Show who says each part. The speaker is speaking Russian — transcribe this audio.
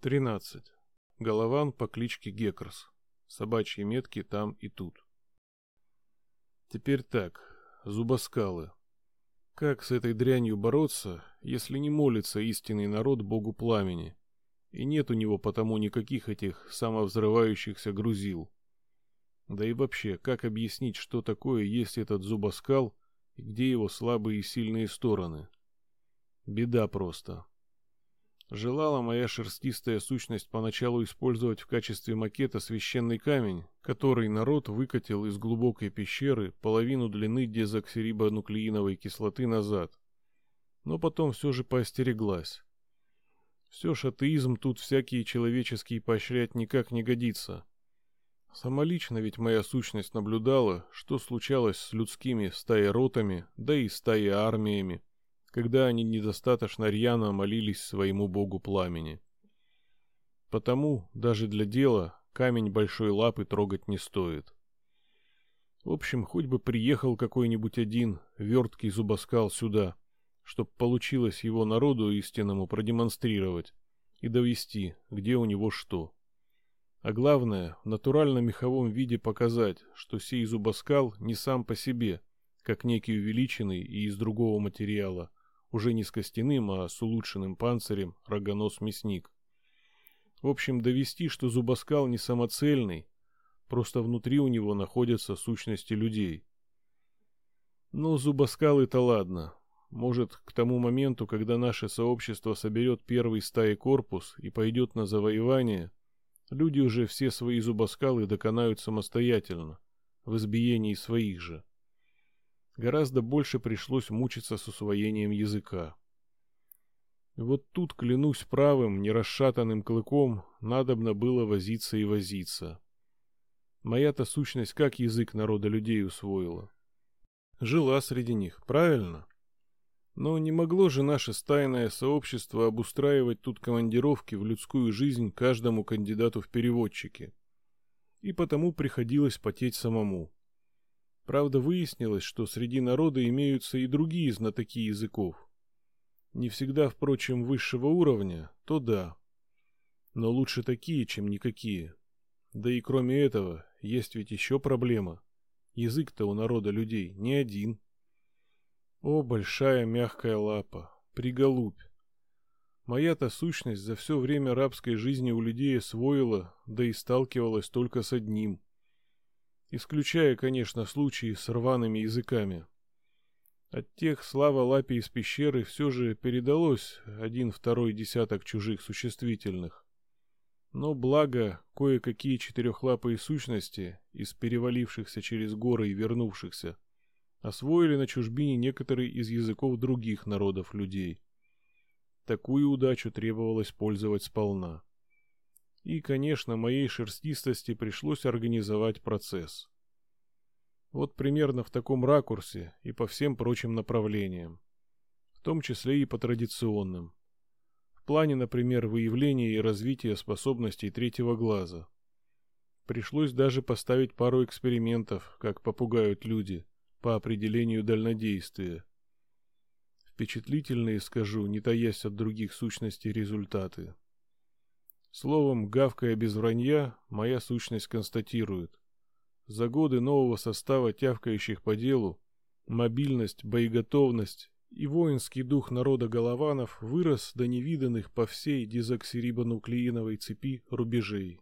Speaker 1: 13. Голован по кличке Геккерс. Собачьи метки там и тут. Теперь так, зубоскалы. Как с этой дрянью бороться, если не молится истинный народ богу пламени, и нет у него потому никаких этих самовзрывающихся грузил? Да и вообще, как объяснить, что такое есть этот зубоскал и где его слабые и сильные стороны? Беда просто. Желала моя шерстистая сущность поначалу использовать в качестве макета священный камень, который народ выкатил из глубокой пещеры половину длины дезоксирибонуклеиновой кислоты назад. Но потом все же поостереглась. Все ж атеизм тут всякие человеческие поощрять никак не годится. Самолично ведь моя сущность наблюдала, что случалось с людскими стаеротами, да и стаи-армиями, когда они недостаточно рьяно молились своему богу пламени. Потому даже для дела камень большой лапы трогать не стоит. В общем, хоть бы приехал какой-нибудь один верткий зубоскал сюда, чтоб получилось его народу истинному продемонстрировать и довести, где у него что. А главное, в натурально-меховом виде показать, что сей зубоскал не сам по себе, как некий увеличенный и из другого материала, уже не с костяным, а с улучшенным панцирем, рогонос-мясник. В общем, довести, что зубоскал не самоцельный, просто внутри у него находятся сущности людей. Но зубоскалы-то ладно. Может, к тому моменту, когда наше сообщество соберет первый стаи корпус и пойдет на завоевание, люди уже все свои зубоскалы доконают самостоятельно, в избиении своих же гораздо больше пришлось мучиться с усвоением языка. Вот тут, клянусь правым, нерасшатанным клыком, надобно было возиться и возиться. Моя-то сущность как язык народа людей усвоила. Жила среди них, правильно? Но не могло же наше стайное сообщество обустраивать тут командировки в людскую жизнь каждому кандидату в переводчики. И потому приходилось потеть самому. Правда, выяснилось, что среди народа имеются и другие знатоки языков. Не всегда, впрочем, высшего уровня, то да. Но лучше такие, чем никакие. Да и кроме этого, есть ведь еще проблема. Язык-то у народа людей не один. О, большая мягкая лапа, приголубь. Моя-то сущность за все время рабской жизни у людей освоила, да и сталкивалась только с одним — исключая, конечно, случаи с рваными языками. От тех слава лапе из пещеры все же передалось один-второй десяток чужих существительных. Но благо, кое-какие четырехлапые сущности, из перевалившихся через горы и вернувшихся, освоили на чужбине некоторые из языков других народов людей. Такую удачу требовалось пользовать сполна. И, конечно, моей шерстистости пришлось организовать процесс. Вот примерно в таком ракурсе и по всем прочим направлениям. В том числе и по традиционным. В плане, например, выявления и развития способностей третьего глаза. Пришлось даже поставить пару экспериментов, как попугают люди, по определению дальнодействия. Впечатлительные, скажу, не таясь от других сущностей результаты. Словом, гавкая без вранья, моя сущность констатирует. За годы нового состава тявкающих по делу, мобильность, боеготовность и воинский дух народа голованов вырос до невиданных по всей дезоксирибонуклеиновой цепи рубежей.